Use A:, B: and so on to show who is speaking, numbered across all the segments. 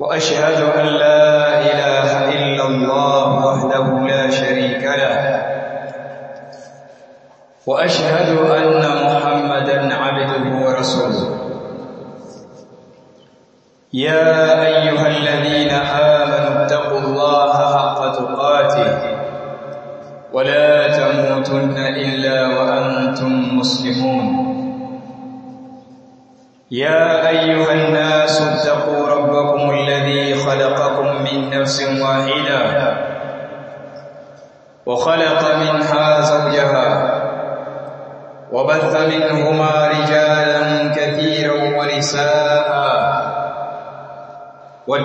A: وأشهد أن لا إله إلا الله وحده لا شريك له. وأشهد أن محمدا عبده ورسوله. يا أيها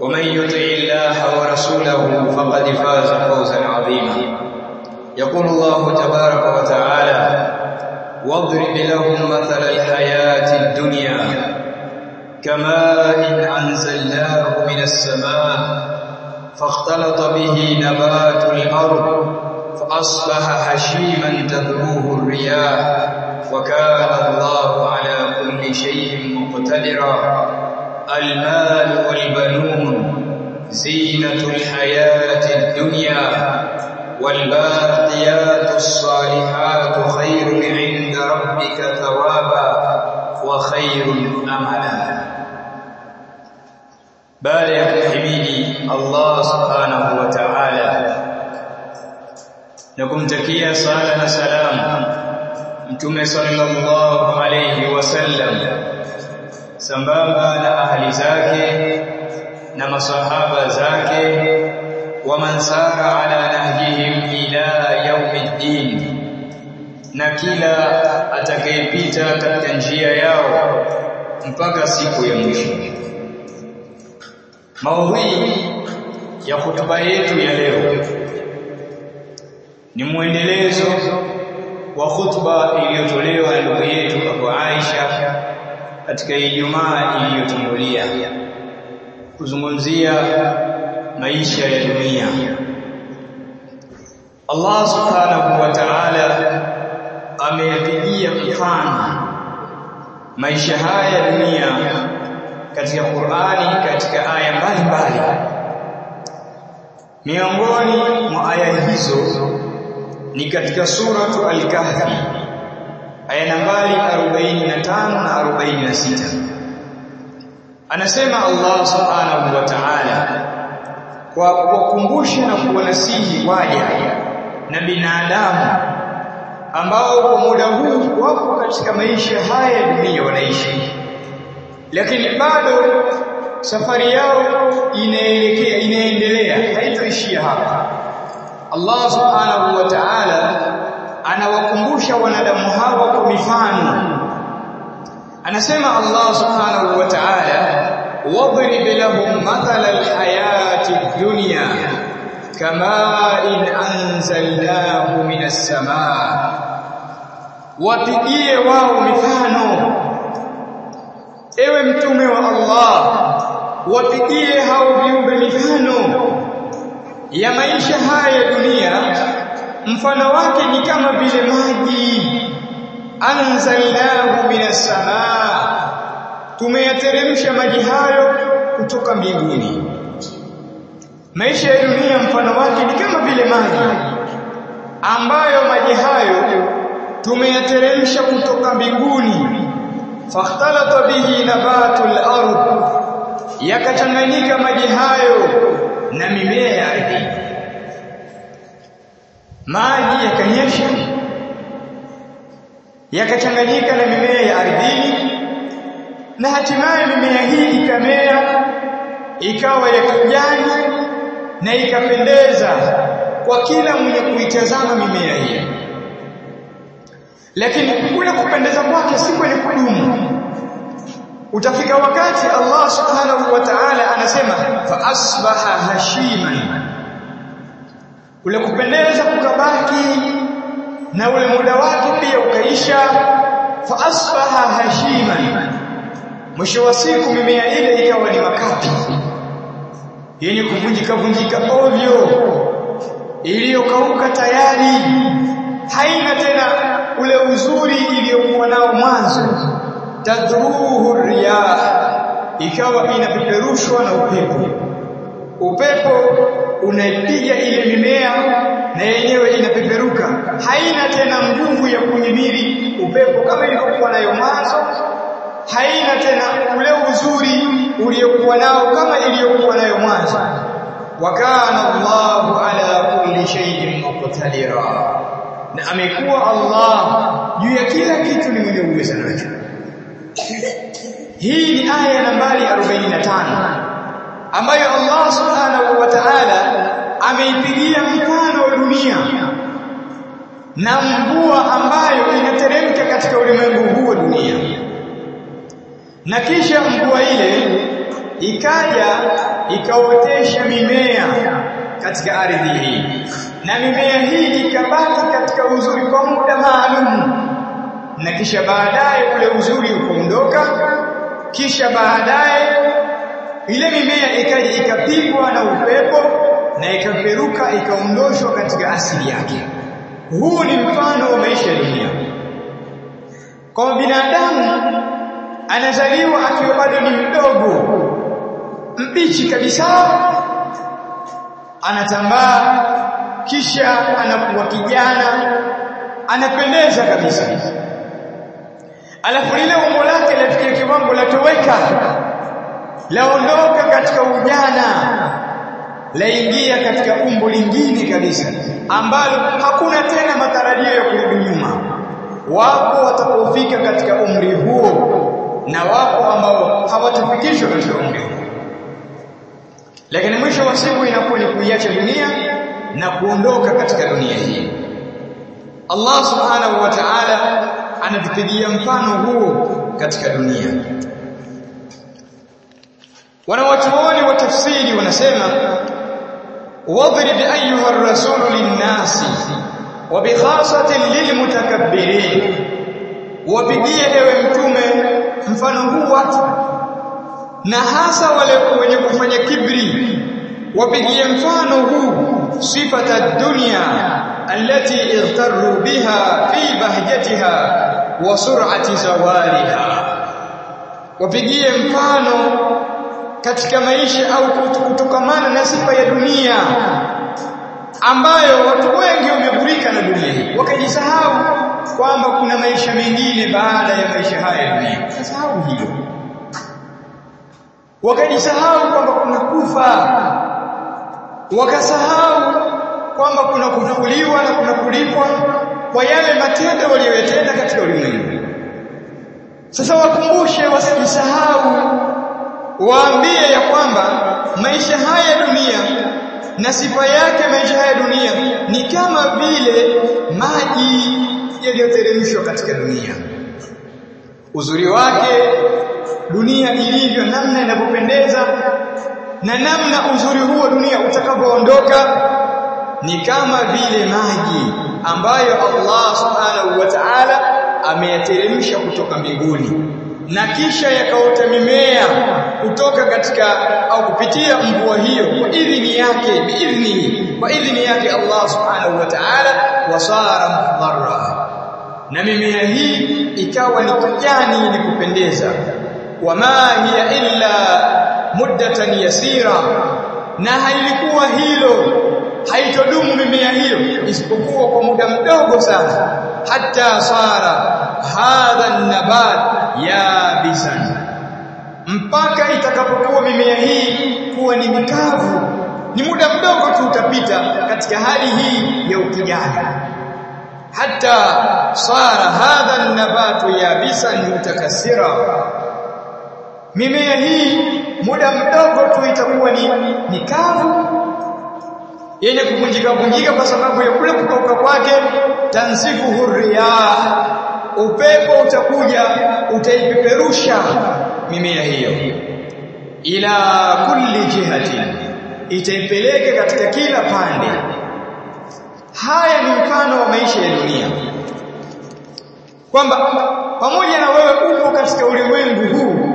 A: ومن يطع الله ورسوله فقد فاز فوزا عظيما. يقول الله تبارك وتعالى واضرب لهم مثل الحياة الدنيا كماء أنزلناه من السماء فاختلط به نبات الأرض فأصبح هشيما تذروه الرياح وكان الله على كل شيء مقتدرا. المال والبنون زينة الحياة الدنيا والباقيات الصالحات خير عند ربك ثوابا وخير أملا. بل يا حبيبي الله سبحانه وتعالى لكم تكية صلاة سلام أنتم صلى الله عليه وسلم. Sambamba na ahli zake na masahaba zake wa mansara ala nahjihim ila yaumiddin na kila atakayepita katika njia yao mpaka siku ya mwisho. Maudhui ya hotuba yetu ya leo ni mwendelezo wa hotuba iliyotolewa ndugu yetu Abu Aisha katika Ijumaa iliyotangulia kuzungumzia maisha ya dunia. Allah Subhanahu wa Ta'ala ameyapigia mfano maisha haya ya dunia katika Qur'ani katika aya mbalimbali miongoni mwa aya hizo ni katika suratu al-kahfi aya nambari 45 na 46 anasema Allah subhanahu wa ta'ala kwa kuwakumbusha na kuwanasihi waja na binadamu ambao kwa muda huu wako katika maisha haya ya dunia wanaishi lakini bado safari yao inaelekea inaendelea haitoishia hapa. Allah subhanahu wa ta'ala anawakumbusha wanadamu hawa kwa mifano. Anasema Allah subhanahu wa ta'ala wadrib lahum mathala alhayati dunya kama in anzalnahu minas samaa. Wapigie wao mifano. Ewe mtume wa Allah wapigie hao viumbe mifano ya maisha haya ya dunia mfano wake ni kama vile maji. Anzalahu minas samaa. Tumeyateremsha maji hayo kutoka mbinguni. Maisha ya dunia mfano wake ni kama vile maji ambayo maji hayo tumeyateremsha kutoka mbinguni. Fakhtalata bihi nabatul ardh. Yakachanganyika maji hayo na mimea ya ardhi maji yakanyesha yakachanganyika na mimea ya ardhini na hatimaye mimea hii ikamea ikawa ya kijani na ikapendeza kwa kila mwenye kuitazama mimea hii lakini kule kupendeza kwake si kwenye kudumu. Utafika wakati Allah subhanahu wa ta'ala anasema fa asbaha hashiman ule kupendeza kukabaki na ule muda wake pia ukaisha. Fa asbaha hashiman. Mwisho wa siku mimea ile ikawa ni makapi. Yenye kuvunjika vunjika ovyo. Iliyokauka tayari. Haina tena ule uzuri iliyokuwa nao mwanzo. Tadruhu riyah. Ikawa inapeperushwa na upepo upepo unaipiga ile mimea na yenyewe inapeperuka. Haina tena nguvu ya kuhimili. Upepo kama ilivyokuwa nayo mwanzo haina tena ule uzuri uliokuwa nao kama iliyokuwa nayo mwanzo. Wakana Allahu ala kulli shay'in muqtadira. Na amekuwa Allah juu ya kila kitu ni mwenye uwezo nacho. Hii ni aya nambari 45 ambayo Allah subhanahu wa ta'ala ameipigia mfano wa dunia. Na mvua ambayo inateremka katika ulimwengu huu wa dunia. Na kisha mvua ile ikaja ikaotesha mimea katika ardhi hii. Na mimea hii ikabaki katika uzuri kwa muda maalum. Na kisha baadaye ule uzuri ukaondoka kisha baadaye ile mimea ikaja ikapigwa na upepo na ikaperuka ikaondoshwa katika asili yake. Huu ni mfano wa maisha ya dunia. Kwa binadamu anazaliwa akiwa bado ni mdogo mbichi kabisa anatambaa kisha anakuwa kijana anapendeza kabisa. Alafu lile umbo lake lafikia kiwango latoweka laondoka katika ujana. Laingia katika umbo lingine kabisa ambalo hakuna tena matarajio ya kurudi nyuma. Wapo watakaofika katika umri huo na wapo ambao hawatafikishwa katika umri huo. Lakini mwisho wa siku inakuwa ni kuiacha dunia na kuondoka katika dunia hii. Allah subhanahu wa ta'ala anatupigia mfano huo katika dunia wanawachuoni wa tafsiri wanasema wadrib ayuha ar-rasul lin-nasi wa bi khasatin lil-mutakabbirin. Wapigie ewe mtume mfano huu watu na hasa wale wenye kufanya kibri wapigie mfano huu sifata dunya allati igtarru biha fi bahjatiha wa sur'ati zawaliha. Wapigie mfano katika maisha au kutokamana na sifa ya dunia ambayo watu wengi wamegurika na dunia hii. Wakajisahau kwamba kuna maisha mengine baada ya maisha haya ya dunia. Wakasahau hilo. Wakajisahau kwamba kuna kufa. Wakasahau kwamba kuna kufufuliwa na kuna kulipwa kwa yale matendo waliyotenda katika ulimwengu. Sasa wakumbushe wasijisahau waambie ya kwamba maisha haya ya dunia na sifa yake maisha haya ya dunia ni kama vile maji yaliyoteremshwa katika dunia. Uzuri wake dunia ilivyo namna inavyopendeza na namna uzuri huo dunia utakapoondoka ni kama vile maji ambayo Allah subhanahu wa ta'ala ameyateremsha kutoka mbinguni. Na kisha yakaota mimea kutoka katika au kupitia mvua hiyo. Kwa idhini yake biidhni kwa idhini yake Allah subhanahu wa ta'ala wasara mudharra na mimea hii ikawa ni kijani ni kupendeza. Wa ma hiya illa muddatan yasira. Na hailikuwa hilo. Haitodumu mimea hiyo isipokuwa kwa muda mdogo sana. Hatta sara hadha an-nabat yabisan mpaka itakapokuwa mimea hii kuwa ni mikavu ni muda mdogo tu utapita katika hali hii ya ukijani hata sara hadha an-nabatu yabisan mutakasira mimea hii muda mdogo tu itakuwa ni, mikavu yenye kuvunjika vunjika kwa sababu ya kule kutoka kwake. Tansifu hurriya upepo utakuja utaipeperusha mimea hiyo. Ila kulli jihati itaipeleke katika kila pande. Haya ni mfano wa maisha ya dunia. Kwamba pamoja na wewe uko katika ulimwengu huu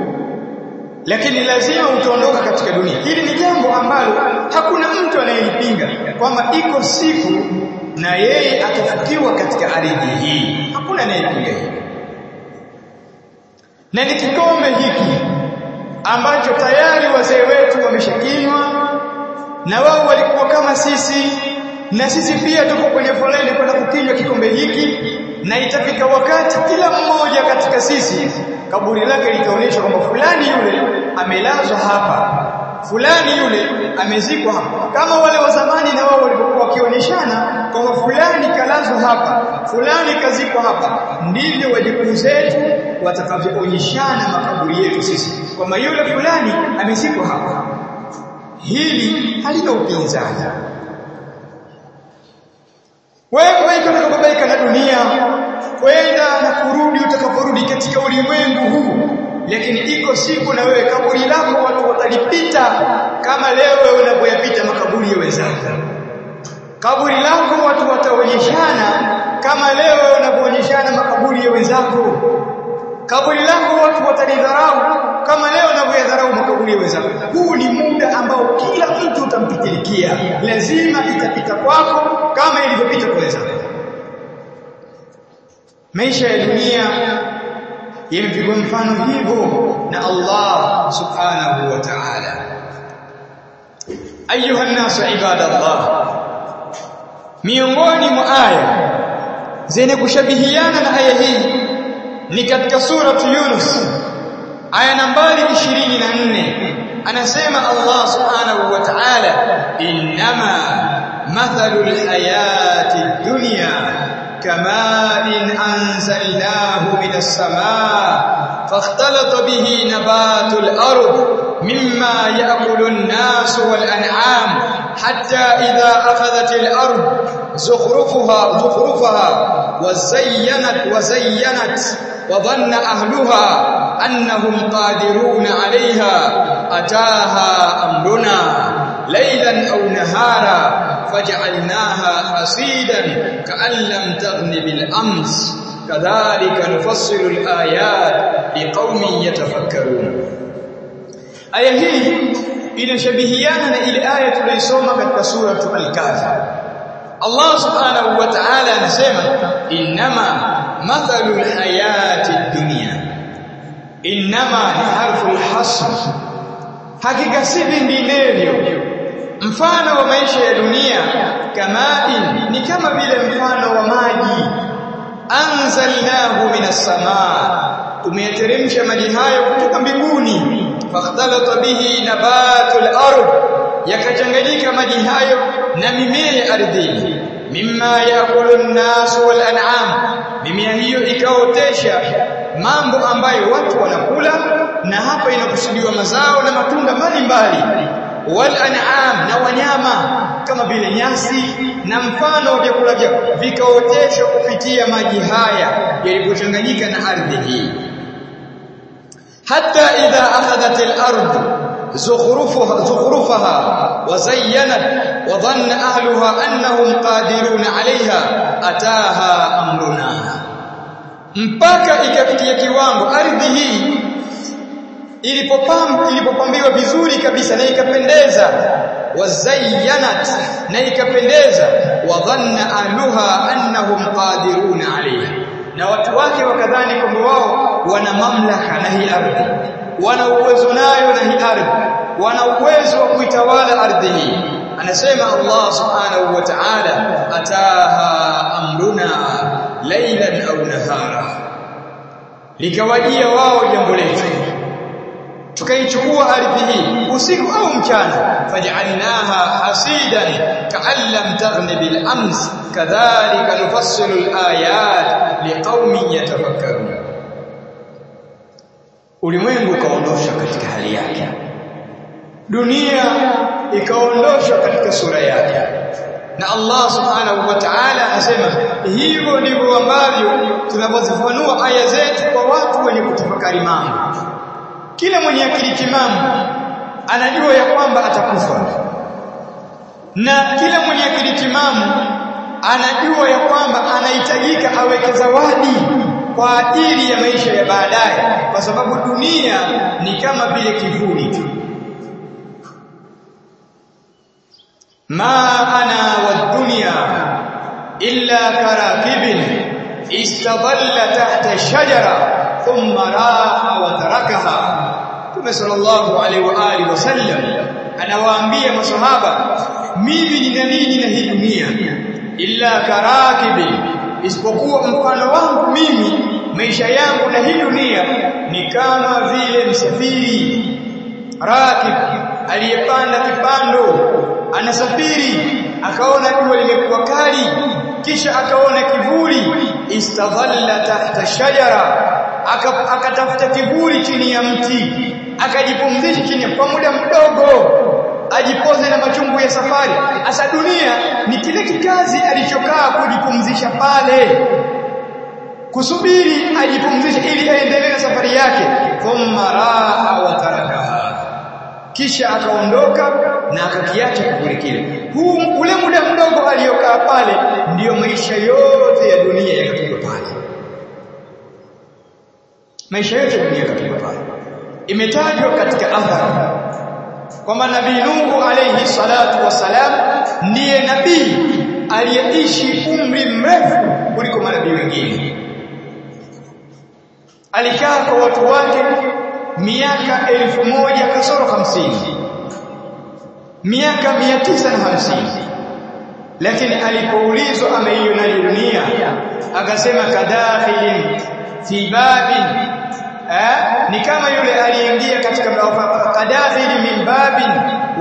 A: lakini lazima utaondoka katika dunia. Hili ni jambo ambalo hakuna mtu anayelipinga kwamba iko siku na yeye atafukiwa katika ardhi hii. Hakuna anayepinga hili na ni kikombe hiki ambacho tayari wazee wetu wameshakinywa na wao walikuwa kama sisi na sisi pia tuko kwenye foleni kwenda kukinywa kikombe hiki na itafika wakati kila mmoja katika sisi kaburi lake litaonyeshwa kwamba fulani yule amelazwa hapa fulani yule amezikwa hapa. Kama wale wa zamani na wao walikuwa wakionyeshana kwamba fulani kalazwa hapa fulani kazikwa hapa ndivyo wajukuu zetu watakavyoonyeshana makaburi yetu sisi kwamba yule fulani amezikwa hapa. Hili halina upinzani. Wewe utakapobaika na dunia kwenda na kurudi utakaporudi katika ulimwengu huu lakini iko siku na wewe kaburi lako watu watalipita kama leo wewe unapoyapita makaburi ya wenzako. Kaburi lako watu wataonyeshana kama leo unavyoonyeshana makaburi ya wenzako kaburi lako watu watalidharau kama leo unavyoyadharau makaburi ya wenzako huu ni muda ambao kila mtu utampitilikia lazima itapita kwako kama ilivyopita kwa wenzako. Maisha ya dunia yamepigwa mfano hivyo na Allah subhanahu wa ta'ala. Ayuha nasu ibadallah miongoni mwa aya zenye kushabihiana na aya hii ni katika suratu Yunus aya nambari 24 anasema Allah subhanahu wa ta'ala inma mathalul hayati dunya كماء أنزلناه من السماء فاختلط به نبات الأرض مما يأكل الناس والأنعام حتى إذا أخذت الأرض زخرفها زخرفها وزينت وزينت وظن أهلها أنهم قادرون عليها أتاها أمرنا ليلا أو نهارا فجعلناها حصيدا كأن لم تغن بالأمس. كذلك نفصل الآيات لقوم يتفكرون. hii inashabihiana na ile aya tuliyosoma katika sura al-Kahf. Allah subhanahu wa ta'ala anasema inma mathalul hayati dunya. Inma ni harfu al-hasr hakika si vinginevyo mfano wa maisha ya dunia kamain ni kama vile mfano wa maji. Anzalnahu minas samaa. Tumeteremsha maji hayo kutoka mbinguni fakhtalata bihi nabatul ard. Yakachanganyika maji hayo na mimea ya ardhini. Mimma yakulu an-nas wal an'am. Mimea hiyo ikaotesha mambo ambayo watu wanakula na hapa inakusudiwa mazao na matunda mbalimbali. Wal an'am na wanyama kama vile nyasi na mfano wa vyakula vyao vikaoteshwa kupitia maji haya yalipochanganyika na ardhi hii hata idha akhadhat al-ard zukhrufuha zukhrufaha wa zayyanat wa dhanna ahluha annahum qadirun 'alayha ataha amruna. Mpaka ikafikia kiwango ardhi hii ilipopam ilipopambiwa vizuri kabisa na ikapendeza wazayyanat na ikapendeza wadhanna ahluha annahum qadirun 'alayha. Na watu wake wakadhani kwamba wao wana mamlaka na hii ardhi wana uwezo nayo na hii ardhi wana uwezo wa kuitawala ardhi hii. Anasema Allah subhanahu wa ta'ala ataha amruna laylan au nahara. Likawajia wao jambo letu. Tukaichukua ardhi hii usiku au mchana faj'alnaha hasidan ka'an taghni bil ams kadhalika nufassilu al ayat liqaumin yatafakkarun ulimwengu ukaondoshwa katika hali yake. Dunia ikaondoshwa katika sura yake. Na Allah subhanahu wa ta'ala anasema hivyo ndivyo ambavyo tunavyozifanua aya zetu kwa watu wenye kutafakari mambo. Kila mwenye akili timamu anajua ya kwamba atakufa. Na kila mwenye akili timamu anajua ya kwamba anahitajika aweke zawadi kwa ajili ya maisha ya baadaye kwa sababu dunia ni kama vile kivuli tu. Ma ana wa dunya illa karakibin istadalla tahta shajara thumma raha wa tarakaha. Mtume sallallahu alaihi wa alihi wasallam anawaambia masahaba, mimi ni nini na hii dunia? Illa karakibi isipokuwa mfano wangu mimi maisha yangu na hii dunia ni kama vile msafiri rakib aliyepanda kipando anasafiri akaona jua limekuwa kali kisha akaona kivuli istadhalla tahta shajara akatafuta kivuli chini ya mti akajipumzisha chini kwa muda mdogo ajipoze na machungu ya safari ni kile kikazi alichokaa kujipumzisha pale. Kusubiri ajipumzishe ili aendelee safari yake. Thumma raha wa tarakaha. Kisha akaondoka na akakiacha kivuli kile. Huu ule muda mdogo aliyokaa pale ndiyo maisha yote ya dunia yakatoka pale. Maisha yote ya dunia yakatoka pale. Imetajwa katika athari kwamba nabii Nuhu alayhi salatu wasalam ndiye nabii aliyeishi umri mrefu kuliko manabii wengine. Alikaa kwa watu wake miaka elfu moja kasoro hamsini miaka mia tisa na hamsini. Lakini alipoulizwa ameiona dunia akasema kadakhilin fi babin eh? ni kama yule aliyeingia katika kadakhili min babin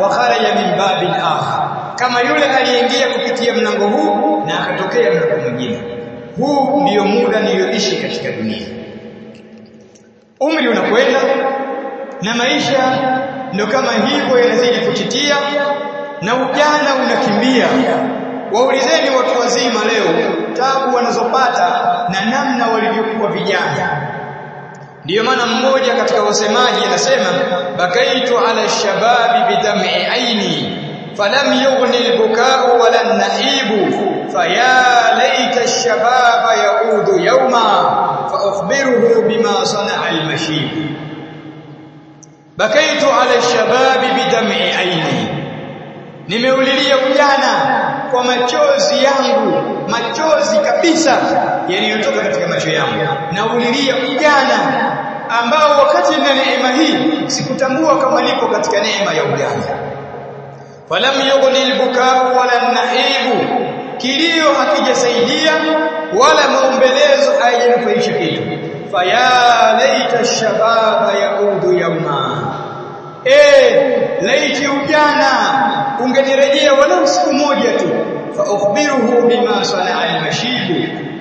A: wa kharaja min babin akhar. Kama yule aliyeingia kupitia mlango huu na akatokea mlango mwingine. Huu ndiyo muda niliyoishi katika dunia. Umri unakwenda na maisha ndio kama hivyo yanazidi kuchitia na ujana unakimbia. Waulizeni watu wazima leo tabu wanazopata na namna walivyokuwa vijana ndiyo maana mmoja katika wasemaji anasema bakaitu ala shababi bidam'i aini falam yughni albuka'u wala an-na'ibu faya laita ash-shababa yaudu yawma fa ukhbiruhu bima sana'a al-mashib. Bakaitu ala shababi bidam'i aini nimeulilia ujana kwa machozi yangu machozi kabisa yaliyotoka katika macho yangu. Naulilia ujana ambao wakati na neema hii sikutambua kama nipo katika neema ya ujana. Falam yughni albukau wala naibu kilio hakijasaidia wala maombelezo hayajanufaisha kitu. Faya shababa yaudu yawma eh laiti ujana ungenirejea walau siku moja tu. Fa ukhbiruhu bima sanaa al-mashib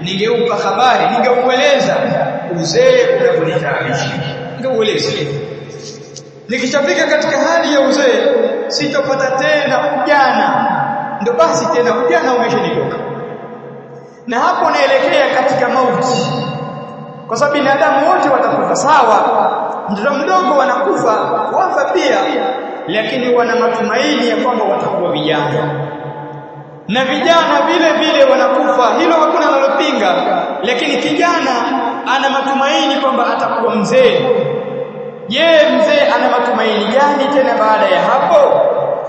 A: ningeupa habari ningeueleza. Uzee unavyonitaabisha ningeueleza. Nikishafika katika hali ya uzee sitopata tena ujana. Ndio basi tena ujana umeshanitoka. Na hapo naelekea katika mauti. Kwa sababu binadamu wote watakufa. Sawa mtoto mdogo wanakufa wafa pia. Lakini wana matumaini ya kwamba watakuwa vijana. Na vijana vile vile wanakufa hilo hakuna analopinga. Lakini kijana ana matumaini kwamba atakuwa mzee. Je mzee ana matumaini gani tena baada ya hapo?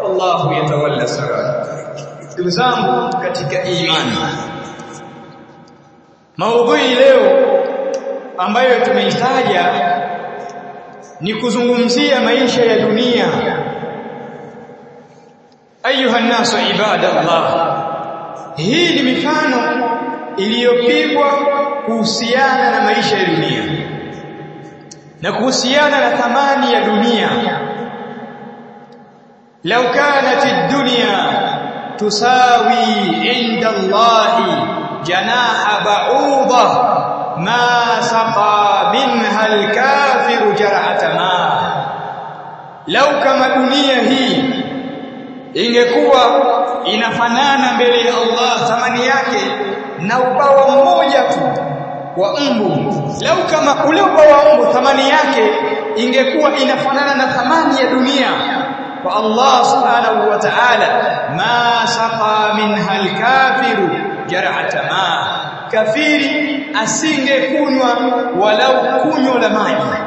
A: Allahu yatawalla ndugu zangu katika imani maudhui leo ambayo tumeitaja ni kuzungumzia maisha ya dunia. Ayuha nasu ibadallah. Hii ni mifano iliyopigwa kuhusiana na maisha ya dunia na kuhusiana na thamani ya dunia. Law kanat ad-dunya tusawi inda Allah janaha ba'udha ma saqa minha al-kafiru jar'ata ma law kama dunia hii ingekuwa inafanana mbele ya Allah thamani yake na ubawa mmoja tu wa mbu lau kama ule ubawa wa mbu thamani yake ingekuwa inafanana na thamani ya dunia kwa Allah subhanahu wa ta'ala. Ma saqa minha al-kafiru jar'ata kafiri asingekunywa walau kunywa la maji.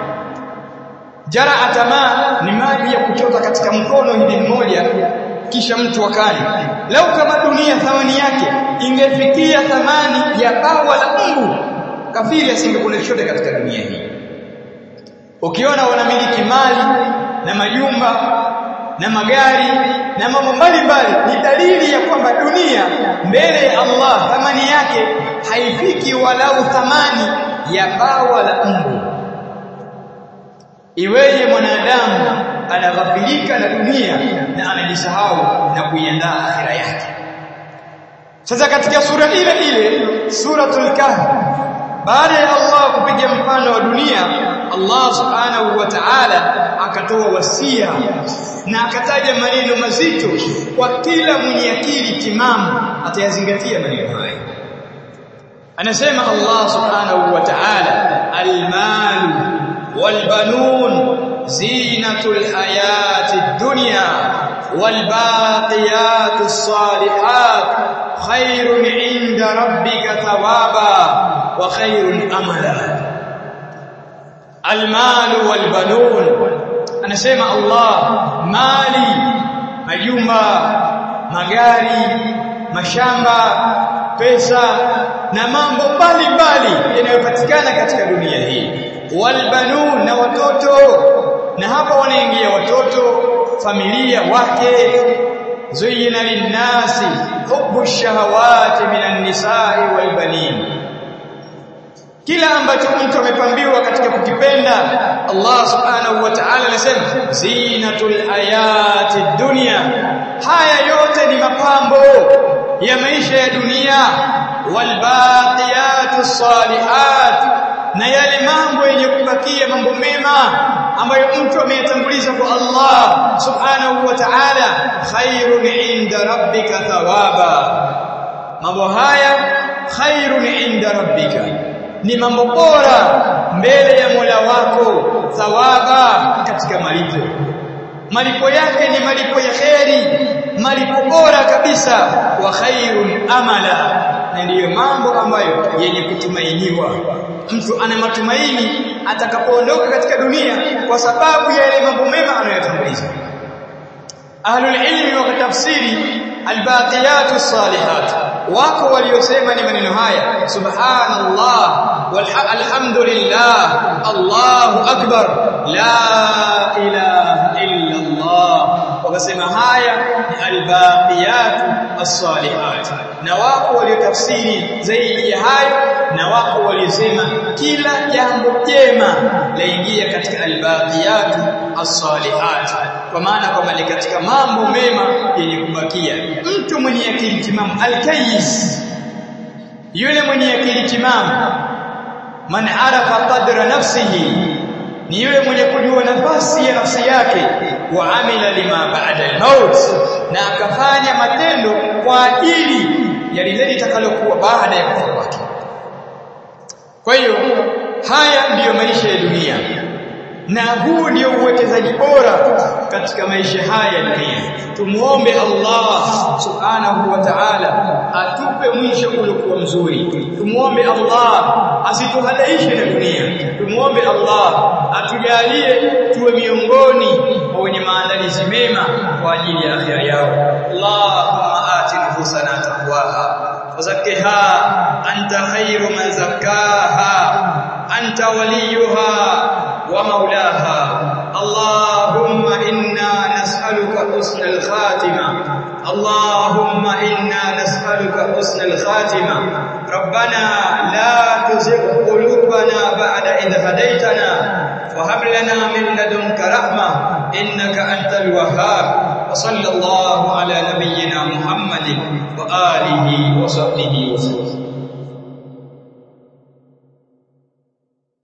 A: Jara atama ni maji ya kuchota katika mkono hili mmoja kisha mtu akali lau kama dunia thamani yake ingefikia thamani ya bawa la Mungu kafiri asingekula chochote katika dunia hii. Ukiona wanamiliki mali na majumba na magari na mambo mbalimbali ni dalili ya kwamba dunia mbele ya Allah thamani yake haifiki walau thamani ya bawa la mbu. Iweye mwanadamu anaghafilika na dunia na anajisahau na kuiandaa akhira yake? Sasa katika sura ile ile suratul kahf baada ya Allah kupiga mfano wa dunia Allah subhanahu wa ta'ala akatoa wasia na akataja maneno mazito kwa kila mwenye akili timamu atayazingatia maneno haya anasema Allah subhanahu wa ta'ala almalu walbanun zinatul hayatid dunya walbaqiyatus salihat khairun 'inda rabbika thawaba wa khairun amala almalu walbanun anasema Allah mali majumba magari mashamba pesa na mambo mbalimbali yanayopatikana katika dunia hii. Walbanun na watoto. Na hapa wanaingia watoto familia wake. Zuyina linnasi hubu shahawati minan nisa'i wal banin kila ambacho mtu amepambiwa katika kukipenda Allah subhanahu wa ta'ala anasema zinatul ayati dunya. Haya yote ni mapambo ya maisha ya dunia walbaqiyat salihat na yale mambo yenye kubakia mambo mema ambayo mtu ameyatanguliza kwa Allah subhanahu wa ta'ala khairun inda rabbika thawaba. Mambo haya khairun inda rabbika. Ni mambo bora mbele ya Mola wako thawaba katika malipo. Malipo yake ni malipo ya kheri malipo bora kabisa wa khairun amala. Na ndiyo mambo ambayo yenye kutumainiwa. Mtu ana matumaini atakapoondoka katika dunia kwa sababu ya yale mambo mema anayotanguliza ahlul ilmi tafsiri albaqiyatu salihat wako waliosema ni maneno haya subhanallah walhamdulillah allahu akbar la ilaha wakasema haya ni albaqiyatu as-salihat. Na wako waliotafsiri zaidi ya hayo na wako waliosema kila jambo jema laingia katika albaqiyatu as-salihat. Kwa maana kwamba ni katika mambo mema yenye kubakia mtu mwenye akili timamu al-kayis yule mwenye akili timamu man arafa qadra nafsihi ni yule mwenye kujua nafasi ya nafsi yake wa amila lima ba'da al-maut na akafanya matendo kwa ajili ya lile litakalokuwa baada ya kufa kwake. Kwa hiyo haya ndiyo maisha ya dunia na huu ndio uwekezaji bora katika maisha haya ya dunia. Tumuombe Allah subhanahu wa ta'ala atupe mwisho uliokuwa mzuri. Tumuombe Allah asituhadaishe na dunia. Tumuombe Allah atujalie tuwe miongoni wa wenye maandalizi mema kwa ajili ya akhira yao. Allahumma ati nufusana taqwaha wazakkiha anta khairu man zakkaha anta waliyuha ومولاها. اللهم إنا نسألك حسن الخاتمة. اللهم إنا نسألك وحسن الخاتمة. ربنا لا تزغ قلوبنا بعد إذ هديتنا. وهب لنا من لدنك رحمة. إنك أنت الوهاب. وصلى الله على نبينا محمد وآله وصحبه وسلم.